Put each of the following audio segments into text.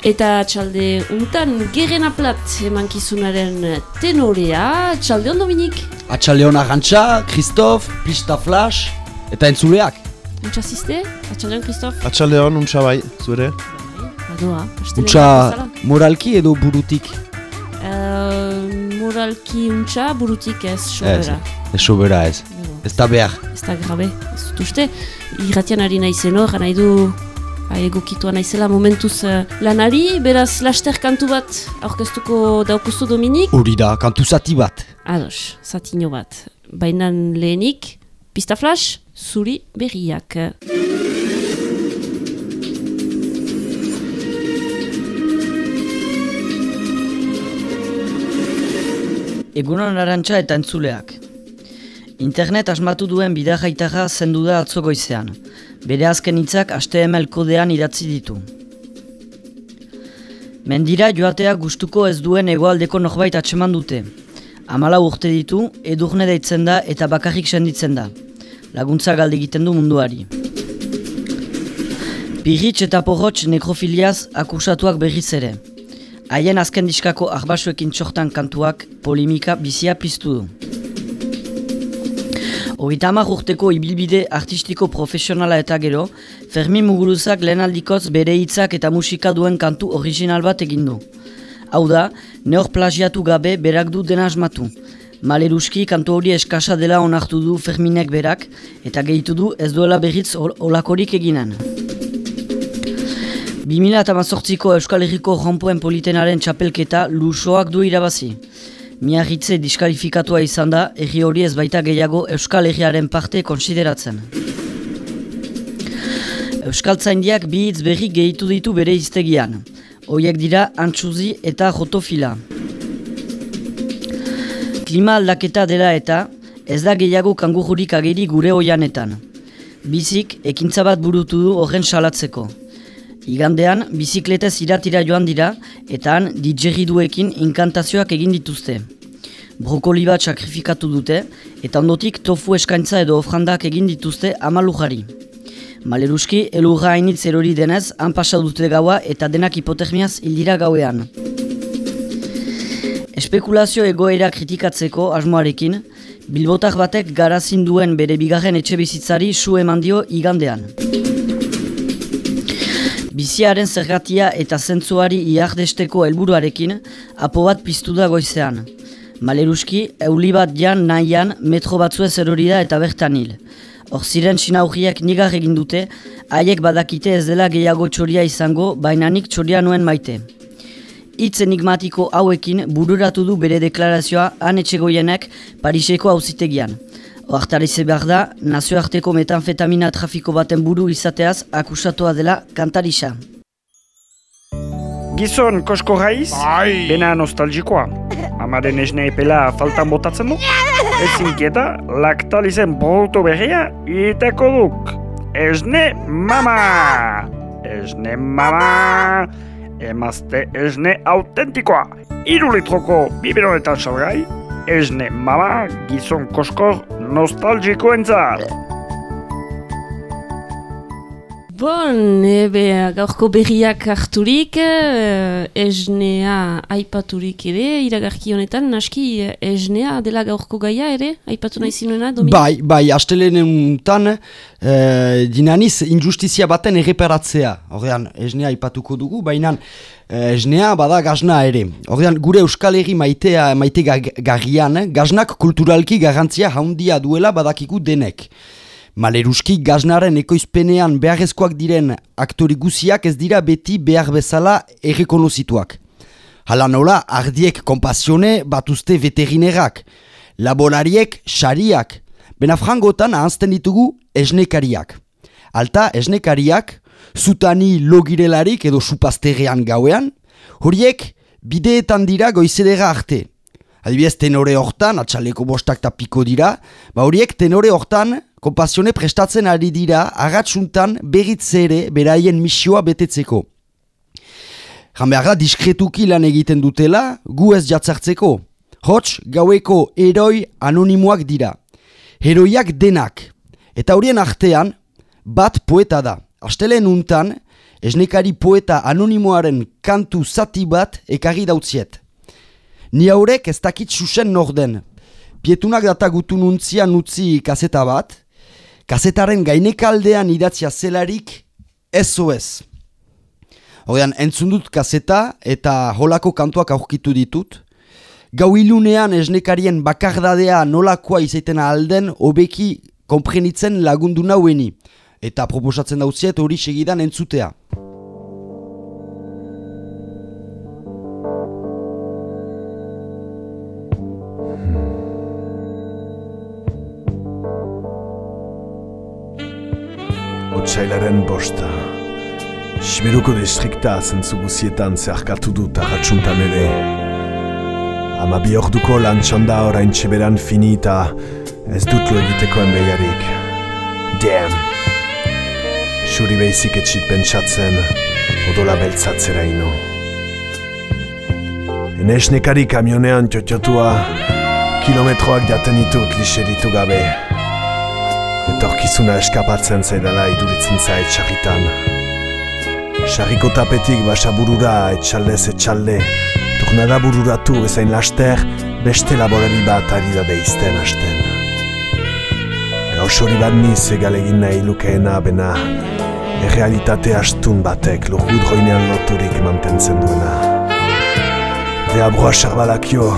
Eta txalde untan geren aplat emankizunaren tenorea, txalde on Dominik? Atxalde hon arantxa, Kristof, Pista Flash, eta entzuleak. Untsa ziste? Atxalde on, Kristof? Atxalde hon, untsa bai, zure? Badoa, Untsa moralki edo burutik? Uh, moralki untsa, burutik ez, sobera. Ez, ez sobera ez. Ez da behar. Ez da grabe, ez dut uste. Irratian ari nahi hor, nahi du egokitua naizela momentuz uh, lanari, beraz laster kantu bat aurkeztuko daukustu Dominik. Hori da, kantu zati bat. Ados, zatino bat. Bainan lehenik, pista flash, zuri berriak. Egunon arantxa eta entzuleak. Internet asmatu duen bidajaitarra zendu da atzogoizean. Bere azken hitzak HTML kodean idatzi ditu. Mendira joatea gustuko ez duen egoaldeko norbait atseman dute. Amala urte ditu, edurne deitzen da eta bakarrik senditzen da. Laguntza galde egiten du munduari. Pirritx eta porrotx nekrofiliaz akusatuak berriz ere. Haien azken diskako arbasuekin txortan kantuak polimika bizia piztu du. Horita urteko ibilbide artistiko profesionala eta gero, Fermi Muguruzak lehen aldikoz bere hitzak eta musika duen kantu original bat egin du. Hau da, neor plagiatu gabe berak du dena asmatu. Maleruski kantu hori eskasa dela onartu du Ferminek berak, eta gehitu du ez duela berriz olakorik eginen. 2008ko Euskal Herriko rompoen politenaren txapelketa lusoak du irabazi. Miarritze diskalifikatua izan da, erri hori ez baita gehiago Euskal Herriaren parte konsideratzen. Euskal Tzaindiak bi hitz berri gehitu ditu bere iztegian. Hoiek dira antxuzi eta jotofila. Klima aldaketa dela eta ez da gehiago kangururik ageri gure oianetan. Bizik, ekintza bat burutu du horren salatzeko. Igandean, bizikletez iratira joan dira, eta han duekin inkantazioak egin dituzte. Brokoli bat sakrifikatu dute, eta ondotik tofu eskaintza edo ofrandak egin dituzte amalujari. Maleruski, elurra hainitz erori denez, han pasa dute gaua eta denak hipotermiaz hildira gauean. Espekulazio egoera kritikatzeko asmoarekin, Bilbotak batek garazin duen bere bigarren etxe bizitzari su eman dio igandean. Biziaren zergatia eta zentzuari iardesteko helburuarekin apo bat piztu da goizean. Maleruski, euli bat jan nahian metro batzue zerori da eta bertan hil. Hor ziren sinauriak nigar egin dute, haiek badakite ez dela gehiago txoria izango, baina nik txoria nuen maite. Itz enigmatiko hauekin bururatu du bere deklarazioa han etxegoienek Pariseko hauzitegian. Oartarize behar da, nazioarteko metanfetamina trafiko baten buru izateaz akusatua dela kantarisa. Gizon, kosko raiz, bai. bena nostalgikoa. Amaren esne epela faltan botatzen du. Ez inkieta, laktalizen produktu berria iteko duk. Esne mama! Esne mama! Emazte esne autentikoa. Iru litroko biberonetan salgai, esne mama gizon koskor nostalgico Enzar. Bon, ebe, gaurko berriak harturik, eh, esnea aipaturik ere, iragarki honetan, naski esnea dela gaurko gaia ere, aipatu nahi zinuena, Dominik? Bai, bai, asteleneuntan, eh, dinaniz, injustizia baten erreparatzea. Horrean, esnea aipatuko dugu, baina eh, esnea bada gazna ere. Horrean, gure Euskal Herri maitea, maite garrian, gaznak kulturalki garantzia haundia duela badakiku denek. Maleruski gaznaren ekoizpenean beharrezkoak diren aktori guziak ez dira beti behar bezala errekonozituak. Hala nola, ardiek kompasione batuzte veterinerak, laborariek xariak, benafrangotan ahazten ditugu esnekariak. Alta esnekariak, zutani logirelarik edo supazterrean gauean, horiek bideetan dira goizedera arte. Adibidez, tenore hortan, atxaleko bostak tapiko dira, ba horiek tenore hortan kompasione prestatzen ari dira agatsuntan berritze ere beraien misioa betetzeko. Da, diskretuki lan egiten dutela, gu ez jatzartzeko. Hots, gaueko eroi anonimoak dira. Heroiak denak. Eta horien artean, bat poeta da. Asteleen untan, esnekari poeta anonimoaren kantu zati bat ekarri dautziet. Ni haurek ez dakit susen norden. Pietunak data gutu nuntzia nutzi kaseta bat, kasetaren gainekaldean idatzia zelarik SOS. Horrean, entzun dut kaseta eta holako kantuak aurkitu ditut. Gau ilunean esnekarien bakardadea nolakoa izaiten alden hobeki konprenitzen lagundu naueni. Eta proposatzen dauziet hori segidan entzutea. Bosta. Siberuko distrikta zentzu guzietan zeharkatu dut ahatsuntan ere. Ama bi orduko lan txanda orain txeberan fini eta ez dut lo egiteko enbeiarik. Damn! Xuri behizik etxit pentsatzen, odola beltzatzera ino. Enez nekari kamionean txotxotua, kilometroak jaten ditut liseritu gabe. Etorkizuna eskapatzen zaidala iduritzen zait sarritan. Sarriko tapetik basaburura etxaldez etxalde, turnada bururatu bezain laster, beste laborari bat ari da deizten hasten. Gaus hori bat niz egalegin nahi lukeena bena, errealitate astun batek lurgut roinean loturik mantentzen duena. Deabroa sarbalakio,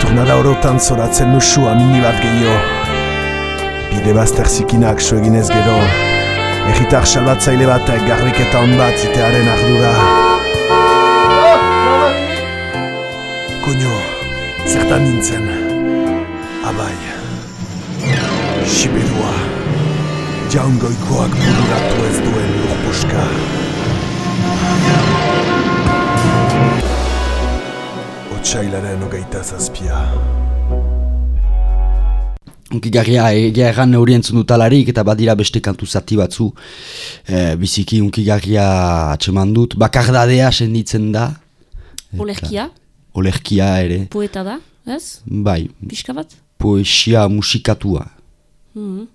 turnada orotan zoratzen nusu amini bat gehiago, bide bazter zikinak so eginez gero, egitar salbatzaile batek garbiketa hon bat zitearen ardura. Koño, zertan nintzen, abai, Siberua, jaun goikoak bururatu ez duen lurpuska. Otsailaren hogeita zazpia. Unkigarria egia erran entzun dutalarik eta badira beste kantu zati batzu e, biziki unkigarria atseman dut bakardadea senditzen da Eta- Olerkia, olerkia ere poeta da, ez? bai, Pixka bat? poesia musikatua Mhm.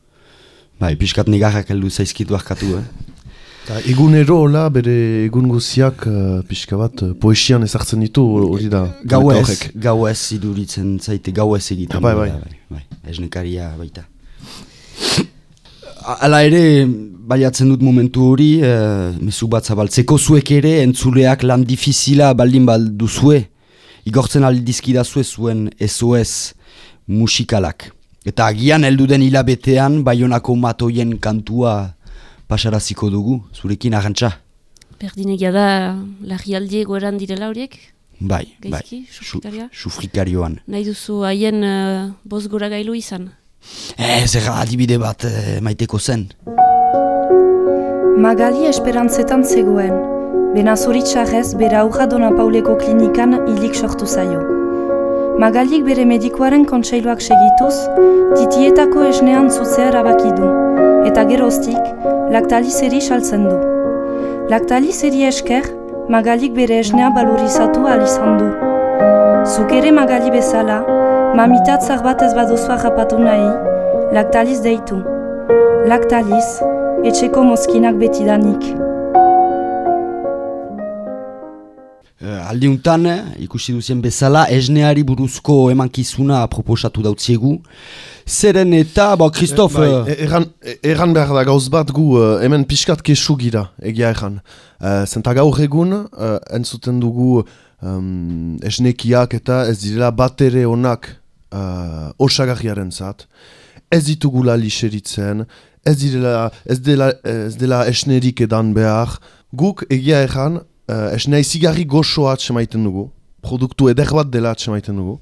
bai, piskat negarrak heldu zaizkitu arkatu eh? Ta egunero hola bere egun guziak uh, pixka bat uh, poesian ezartzen ditu hori da. gau poeta ez, horrek. gau ez iduritzen zaite gau ez egiten Ah, bai, duela, bai. bai, esnekaria baita A- Hala ere, baiatzen dut momentu hori, e, mezu bat zabaltzeko zuek ere, entzuleak lan difizila baldin balduzue, igortzen aldizkidazue zuen SOS musikalak. Eta agian heldu den hilabetean, baionako matoien kantua pasaraziko dugu, zurekin arantxa. Berdinegia da larrialdi egoeran direla horiek? Bai, bai, Gaizki, Su- sufrikaria? sufrikarioan. Nahi duzu haien uh, boz gora gailu izan? Ez, erra adibide bat eh, maiteko zen. Magali esperantzetan zegoen. Bena zoritxarrez bere aurra Dona Pauleko klinikan hilik sortu zaio. Magalik bere medikoaren kontseiluak segituz, titietako esnean zutzea erabaki du, eta geroztik, laktalizeri saltzen du. Laktalizeri esker, Magalik bere esnea balorizatu ahal izan du. Zuk ere Magali bezala, mamitatzar bat ez baduzu rapatu nahi, laktaliz deitu. Laktaliz, etxeko mozkinak betidanik. Aldiuntan, eh, ikusi duzien bezala, esneari buruzko emankizuna proposatu dautziegu. Zeren eta, ba, Kristof... Bai, eh, e- erran, e- erran behar da gauz bat gu hemen pixkat kesu gira, egia erran. Uh, zenta gaur egun, uh, entzuten dugu um, esnekiak eta ez direla bat ere onak uh, osagarriaren zat. Ez ditugula liseritzen, ez, direla, ez, dela, ez dela esnerik edan behar. Guk egia erran, uh, esne izigarri goxoa atsemaiten dugu. Produktu eder bat dela atsemaiten dugu.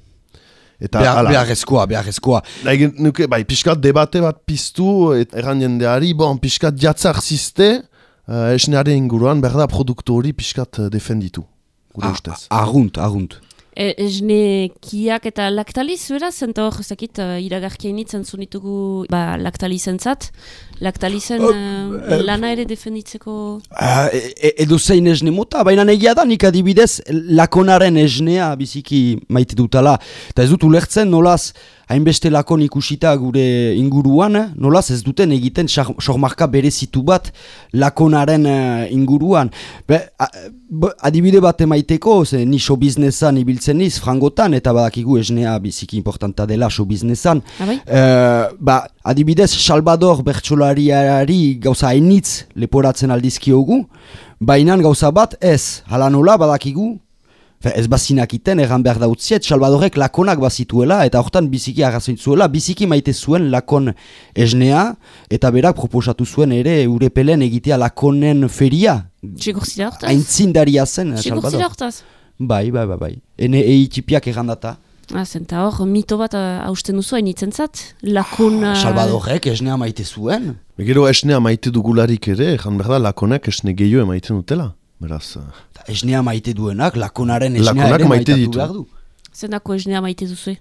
Eta behar, hala. beharrezkoa, beharrezkoa. Nahi nuke, bai, pixkat debate bat piztu, et, erran jendeari, bon, pixkat jatzar ziste, uh, esnearen inguruan, behar da produktu hori pixkat uh, defenditu, gure Ah, ustez. Arrunt, arrunt. E, esnekiak eta laktaliz, beraz, zenta hor, ezakit, uh, iragarkia initzen zunitugu ba, laktalizentzat. Laktalizen uh, lana ere defenditzeko... Uh, e, edo zein esne mota, baina egia da nik adibidez lakonaren esnea biziki maite dutala. Eta ez dut ulertzen nolaz hainbeste lakon ikusita gure inguruan, nolaz ez duten egiten sormarka berezitu bat lakonaren eh, inguruan. Be, a, b- adibide bat emaiteko, ze ni show businessan ibiltzen niz, frangotan, eta badakigu esnea biziki importanta dela show businessan. Abai? Eh, ba, adibidez, Salvador bertsolariari gauza hainitz leporatzen aldizkiogu, baina gauza bat ez, hala nola badakigu, Fe, ez bazinakiten erran behar dautziet, Salvadorek lakonak bazituela, eta hortan biziki arrazoitzuela, biziki maite zuen lakon esnea, eta berak proposatu zuen ere urepelen egitea lakonen feria. Sigur zira hortaz? Aintzindaria zen, eh, Salvador. hortaz? Bai, bai, bai, bai. Ene eitipiak errandata. Ah, zenta hor, mito bat uh, hausten duzu hainitzen zat? Lakun... uh, Salvadorek esnea maite zuen. Gero esnea maite dugularik ere, jan behar da, lakonak esne gehiago emaiten dutela. Beraz, eh, Eta Esnea maite duenak, lakonaren esnea Lakonak ere maite ditu. behar du. Zendako esnea maite duzu?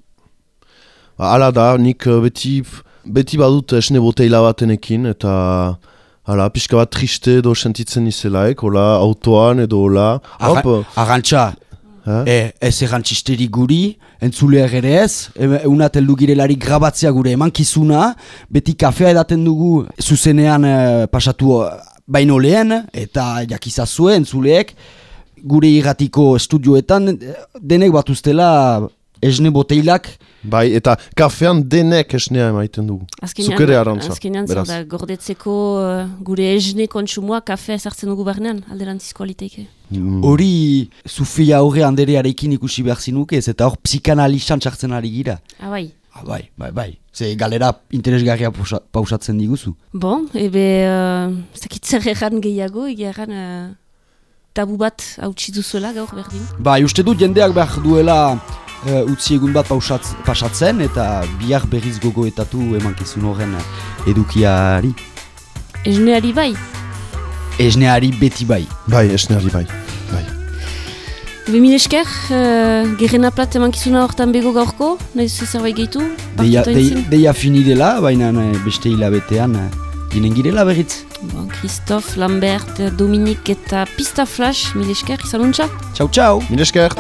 ba, hala da, nik eh, beti, beti badut esne boteila batenekin, eta hala, pixka bat triste edo sentitzen izelaek, hola, autoan edo hola, Arrantxa, eh? e, ez errantxisteri guri, entzuleak ere ez, e, heldu girelari grabatzea gure emankizuna, beti kafea edaten dugu zuzenean e, pasatu eh, baino lehen, eta jakizazue entzuleek, gure irratiko estudioetan, denek batuztela esne boteilak, Bai, eta kafean denek esnea emaiten dugu. Zukere arantza. Azkenean, zer da, gordetzeko uh, gure esne kontsumoa kafe sartzen dugu barnean, alderantzizko Mm, hori Sofia aurre anderearekin ikusi behar zinuke ez, eta hor psikanalizan txartzen ari gira. Ah, bai. Ah, bai, bai, bai. Ze galera interesgarria pausa- pausatzen diguzu. Bon, ebe, uh, ez dakit zer erran gehiago, egia erran uh, tabu bat hautsi duzuela gaur berdin. Bai, uste dut jendeak behar duela eh, utzi egun bat pausatz, pasatzen eta bihar berriz gogoetatu emankizun horren eh, edukiari. Esneari bai, Esneari beti bai. Bai, esneari bai. bai. ebe mil esker, uh, gerrena plat emankizuna hortan bego gaurko, nahi zerbait gehitu? Deia, Partuta dei, entzin? deia fini dela, baina eh, beste hilabetean eh, ginen girela berriz. Bon, Christophe, Lambert, Dominik eta Pista Flash, mil esker, izan untxa? Txau, txau! Mil esker!